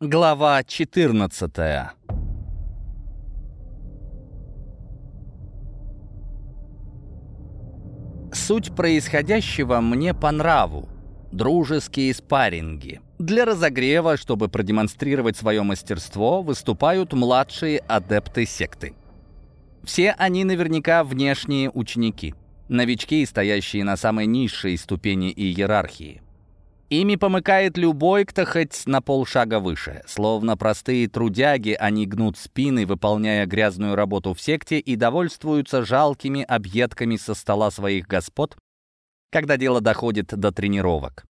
Глава 14 Суть происходящего мне по нраву. Дружеские спарринги. Для разогрева, чтобы продемонстрировать свое мастерство, выступают младшие адепты секты. Все они наверняка внешние ученики. Новички, стоящие на самой низшей ступени иерархии. Ими помыкает любой, кто хоть на полшага выше. Словно простые трудяги, они гнут спины, выполняя грязную работу в секте и довольствуются жалкими объедками со стола своих господ, когда дело доходит до тренировок.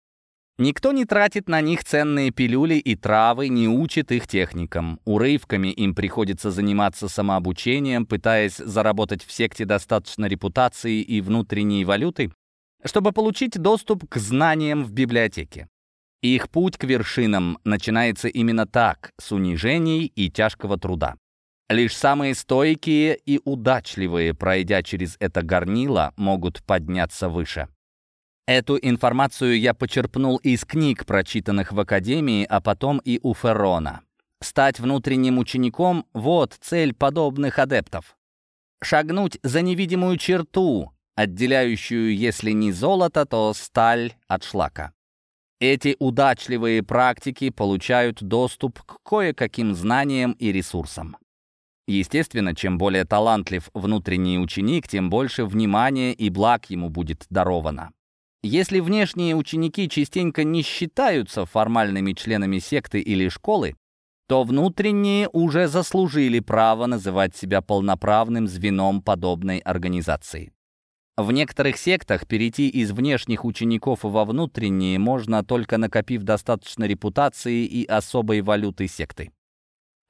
Никто не тратит на них ценные пилюли и травы, не учит их техникам. Урывками им приходится заниматься самообучением, пытаясь заработать в секте достаточно репутации и внутренней валюты, чтобы получить доступ к знаниям в библиотеке. Их путь к вершинам начинается именно так, с унижений и тяжкого труда. Лишь самые стойкие и удачливые, пройдя через это горнило, могут подняться выше. Эту информацию я почерпнул из книг, прочитанных в Академии, а потом и у Феррона. Стать внутренним учеником — вот цель подобных адептов. Шагнуть за невидимую черту, отделяющую, если не золото, то сталь от шлака. Эти удачливые практики получают доступ к кое-каким знаниям и ресурсам. Естественно, чем более талантлив внутренний ученик, тем больше внимания и благ ему будет даровано. Если внешние ученики частенько не считаются формальными членами секты или школы, то внутренние уже заслужили право называть себя полноправным звеном подобной организации. В некоторых сектах перейти из внешних учеников во внутренние можно только накопив достаточно репутации и особой валюты секты.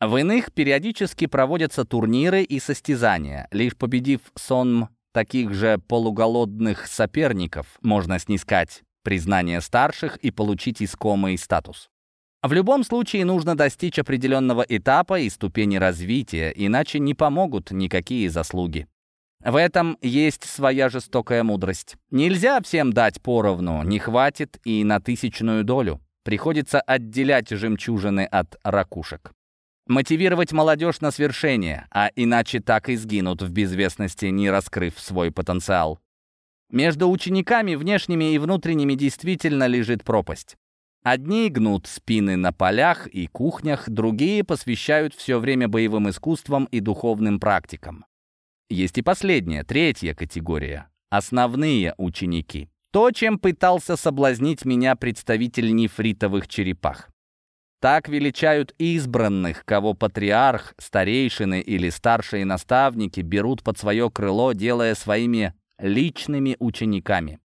В иных периодически проводятся турниры и состязания. Лишь победив сон таких же полуголодных соперников, можно снискать признание старших и получить искомый статус. В любом случае нужно достичь определенного этапа и ступени развития, иначе не помогут никакие заслуги. В этом есть своя жестокая мудрость. Нельзя всем дать поровну, не хватит и на тысячную долю. Приходится отделять жемчужины от ракушек. Мотивировать молодежь на свершение, а иначе так и сгинут в безвестности, не раскрыв свой потенциал. Между учениками, внешними и внутренними, действительно лежит пропасть. Одни гнут спины на полях и кухнях, другие посвящают все время боевым искусствам и духовным практикам. Есть и последняя, третья категория — основные ученики. То, чем пытался соблазнить меня представитель нефритовых черепах. Так величают избранных, кого патриарх, старейшины или старшие наставники берут под свое крыло, делая своими личными учениками.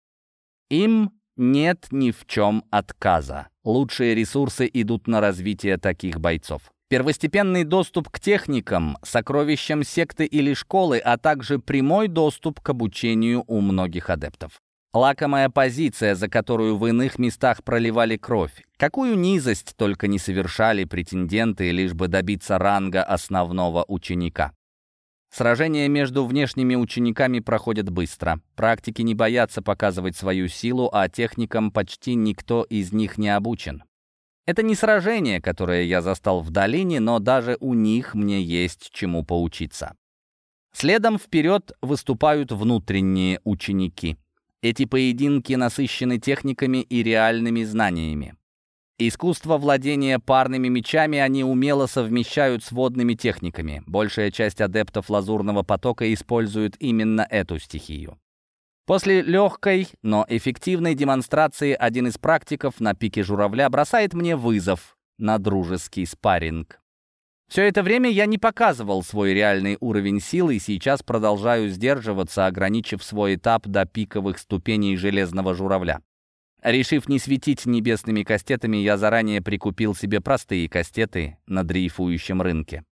Им нет ни в чем отказа. Лучшие ресурсы идут на развитие таких бойцов. Первостепенный доступ к техникам, сокровищам секты или школы, а также прямой доступ к обучению у многих адептов. Лакомая позиция, за которую в иных местах проливали кровь. Какую низость только не совершали претенденты, лишь бы добиться ранга основного ученика. Сражения между внешними учениками проходят быстро. Практики не боятся показывать свою силу, а техникам почти никто из них не обучен. Это не сражение, которое я застал в долине, но даже у них мне есть чему поучиться. Следом вперед выступают внутренние ученики. Эти поединки насыщены техниками и реальными знаниями. Искусство владения парными мечами они умело совмещают с водными техниками. Большая часть адептов лазурного потока использует именно эту стихию. После легкой, но эффективной демонстрации один из практиков на пике журавля бросает мне вызов на дружеский спарринг. Все это время я не показывал свой реальный уровень силы и сейчас продолжаю сдерживаться, ограничив свой этап до пиковых ступеней железного журавля. Решив не светить небесными кастетами, я заранее прикупил себе простые кастеты на дрейфующем рынке.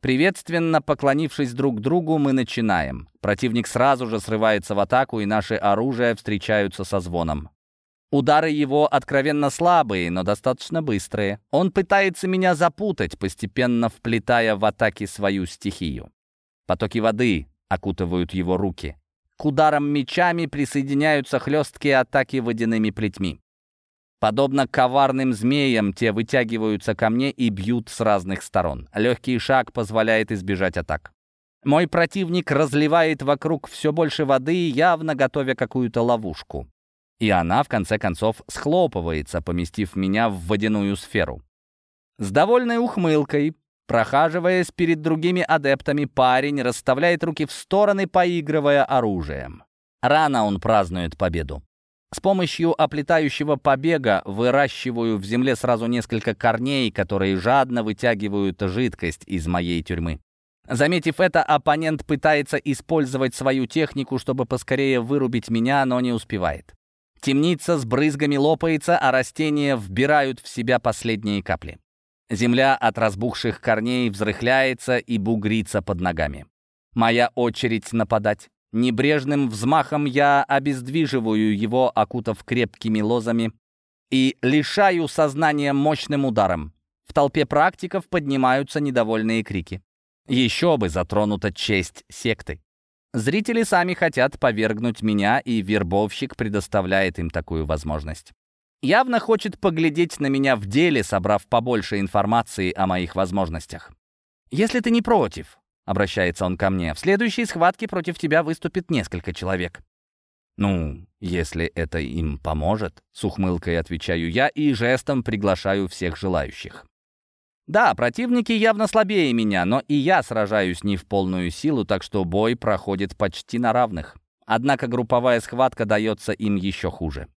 Приветственно поклонившись друг другу, мы начинаем. Противник сразу же срывается в атаку, и наши оружия встречаются со звоном. Удары его откровенно слабые, но достаточно быстрые. Он пытается меня запутать, постепенно вплетая в атаки свою стихию. Потоки воды окутывают его руки. К ударам мечами присоединяются хлесткие атаки водяными плетьми. Подобно коварным змеям, те вытягиваются ко мне и бьют с разных сторон. Легкий шаг позволяет избежать атак. Мой противник разливает вокруг все больше воды, явно готовя какую-то ловушку. И она, в конце концов, схлопывается, поместив меня в водяную сферу. С довольной ухмылкой, прохаживаясь перед другими адептами, парень расставляет руки в стороны, поигрывая оружием. Рано он празднует победу. С помощью оплетающего побега выращиваю в земле сразу несколько корней, которые жадно вытягивают жидкость из моей тюрьмы. Заметив это, оппонент пытается использовать свою технику, чтобы поскорее вырубить меня, но не успевает. Темница с брызгами лопается, а растения вбирают в себя последние капли. Земля от разбухших корней взрыхляется и бугрится под ногами. Моя очередь нападать. Небрежным взмахом я обездвиживаю его, окутав крепкими лозами, и лишаю сознания мощным ударом. В толпе практиков поднимаются недовольные крики. Еще бы затронута честь секты. Зрители сами хотят повергнуть меня, и вербовщик предоставляет им такую возможность. Явно хочет поглядеть на меня в деле, собрав побольше информации о моих возможностях. Если ты не против, Обращается он ко мне. «В следующей схватке против тебя выступит несколько человек». «Ну, если это им поможет», — с ухмылкой отвечаю я и жестом приглашаю всех желающих. Да, противники явно слабее меня, но и я сражаюсь не в полную силу, так что бой проходит почти на равных. Однако групповая схватка дается им еще хуже.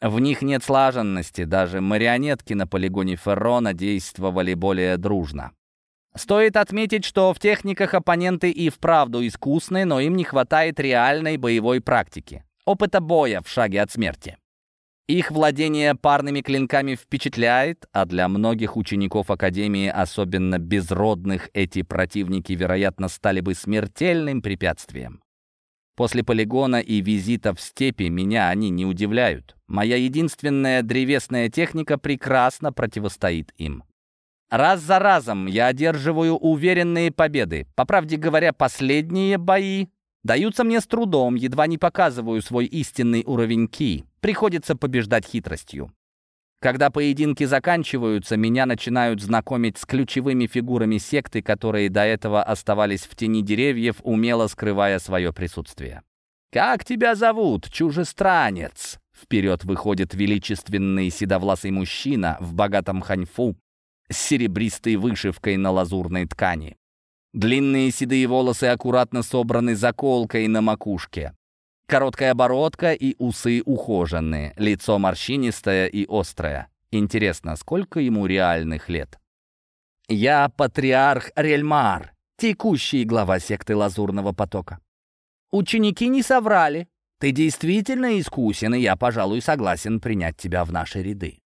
В них нет слаженности, даже марионетки на полигоне Феррона действовали более дружно. Стоит отметить, что в техниках оппоненты и вправду искусны, но им не хватает реальной боевой практики, опыта боя в шаге от смерти. Их владение парными клинками впечатляет, а для многих учеников Академии, особенно безродных, эти противники, вероятно, стали бы смертельным препятствием. После полигона и визита в степи меня они не удивляют. Моя единственная древесная техника прекрасно противостоит им. Раз за разом я одерживаю уверенные победы. По правде говоря, последние бои даются мне с трудом, едва не показываю свой истинный уровень ки. Приходится побеждать хитростью. Когда поединки заканчиваются, меня начинают знакомить с ключевыми фигурами секты, которые до этого оставались в тени деревьев, умело скрывая свое присутствие. «Как тебя зовут, чужестранец?» Вперед выходит величественный седовласый мужчина в богатом ханьфу, с серебристой вышивкой на лазурной ткани. Длинные седые волосы аккуратно собраны заколкой на макушке. Короткая бородка и усы ухоженные, лицо морщинистое и острое. Интересно, сколько ему реальных лет? Я патриарх Рельмар, текущий глава секты Лазурного потока. Ученики не соврали. Ты действительно искусен, и я, пожалуй, согласен принять тебя в наши ряды.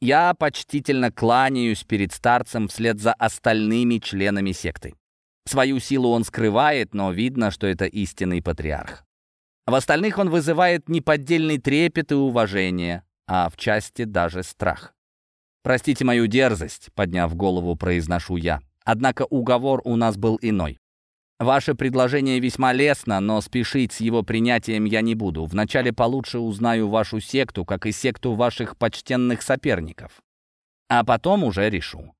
Я почтительно кланяюсь перед старцем вслед за остальными членами секты. Свою силу он скрывает, но видно, что это истинный патриарх. В остальных он вызывает неподдельный трепет и уважение, а в части даже страх. «Простите мою дерзость», — подняв голову, произношу я. Однако уговор у нас был иной. Ваше предложение весьма лестно, но спешить с его принятием я не буду. Вначале получше узнаю вашу секту, как и секту ваших почтенных соперников. А потом уже решу.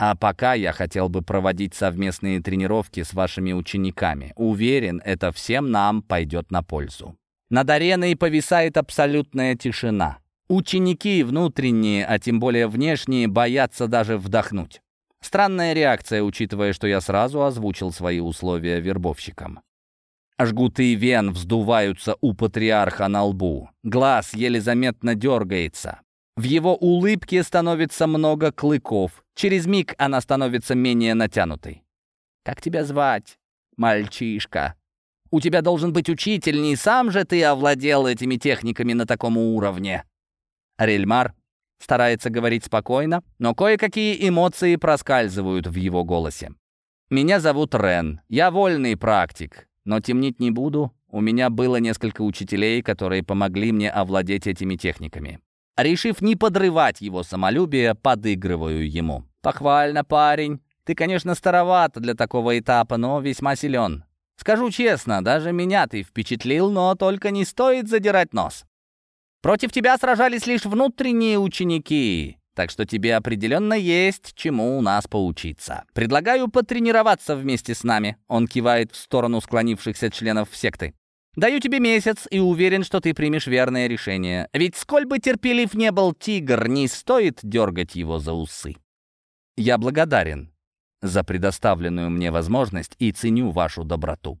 А пока я хотел бы проводить совместные тренировки с вашими учениками. Уверен, это всем нам пойдет на пользу. Над ареной повисает абсолютная тишина. Ученики внутренние, а тем более внешние, боятся даже вдохнуть. Странная реакция, учитывая, что я сразу озвучил свои условия вербовщикам. Жгуты вен вздуваются у патриарха на лбу. Глаз еле заметно дергается. В его улыбке становится много клыков. Через миг она становится менее натянутой. «Как тебя звать, мальчишка? У тебя должен быть учитель, не сам же ты овладел этими техниками на таком уровне?» Рельмар Старается говорить спокойно, но кое-какие эмоции проскальзывают в его голосе. «Меня зовут Рен. Я вольный практик, но темнить не буду. У меня было несколько учителей, которые помогли мне овладеть этими техниками. Решив не подрывать его самолюбие, подыгрываю ему. «Похвально, парень. Ты, конечно, староват для такого этапа, но весьма силен. Скажу честно, даже меня ты впечатлил, но только не стоит задирать нос. Против тебя сражались лишь внутренние ученики, так что тебе определенно есть чему у нас поучиться. Предлагаю потренироваться вместе с нами». Он кивает в сторону склонившихся членов секты. Даю тебе месяц и уверен, что ты примешь верное решение. Ведь сколь бы терпелив не был тигр, не стоит дергать его за усы. Я благодарен за предоставленную мне возможность и ценю вашу доброту.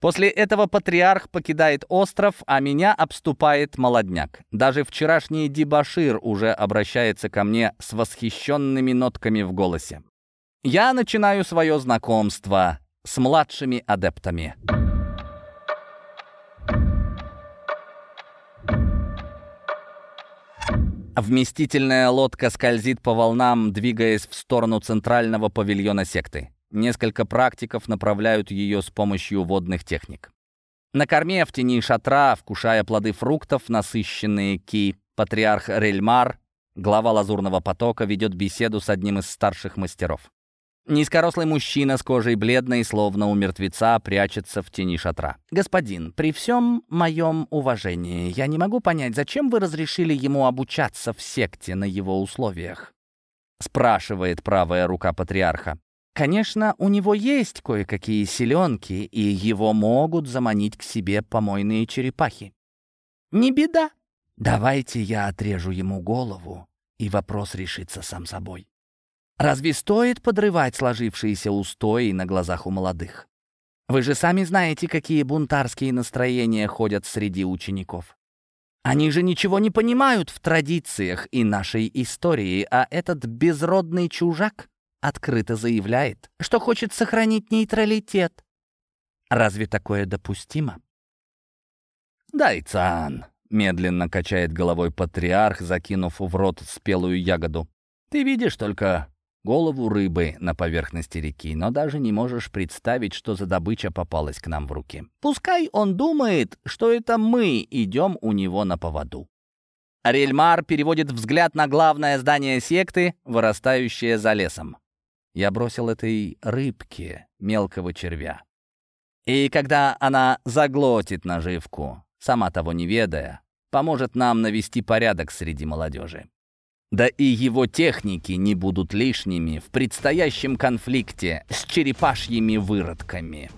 После этого патриарх покидает остров, а меня обступает молодняк. Даже вчерашний дебашир уже обращается ко мне с восхищенными нотками в голосе. Я начинаю свое знакомство с младшими адептами. Вместительная лодка скользит по волнам, двигаясь в сторону центрального павильона секты. Несколько практиков направляют ее с помощью водных техник. На корме в тени шатра, вкушая плоды фруктов, насыщенные ки, патриарх Рельмар, глава Лазурного потока, ведет беседу с одним из старших мастеров. Низкорослый мужчина с кожей бледной, словно у мертвеца, прячется в тени шатра. «Господин, при всем моем уважении, я не могу понять, зачем вы разрешили ему обучаться в секте на его условиях?» спрашивает правая рука патриарха. Конечно, у него есть кое-какие селенки, и его могут заманить к себе помойные черепахи. Не беда. Давайте я отрежу ему голову, и вопрос решится сам собой. Разве стоит подрывать сложившиеся устои на глазах у молодых? Вы же сами знаете, какие бунтарские настроения ходят среди учеников. Они же ничего не понимают в традициях и нашей истории, а этот безродный чужак открыто заявляет, что хочет сохранить нейтралитет. Разве такое допустимо? «Дайцан», — медленно качает головой патриарх, закинув в рот спелую ягоду. «Ты видишь только голову рыбы на поверхности реки, но даже не можешь представить, что за добыча попалась к нам в руки. Пускай он думает, что это мы идем у него на поводу. Рельмар переводит взгляд на главное здание секты, вырастающее за лесом. Я бросил этой рыбке мелкого червя. И когда она заглотит наживку, сама того не ведая, поможет нам навести порядок среди молодежи. Да и его техники не будут лишними в предстоящем конфликте с черепашьими выродками.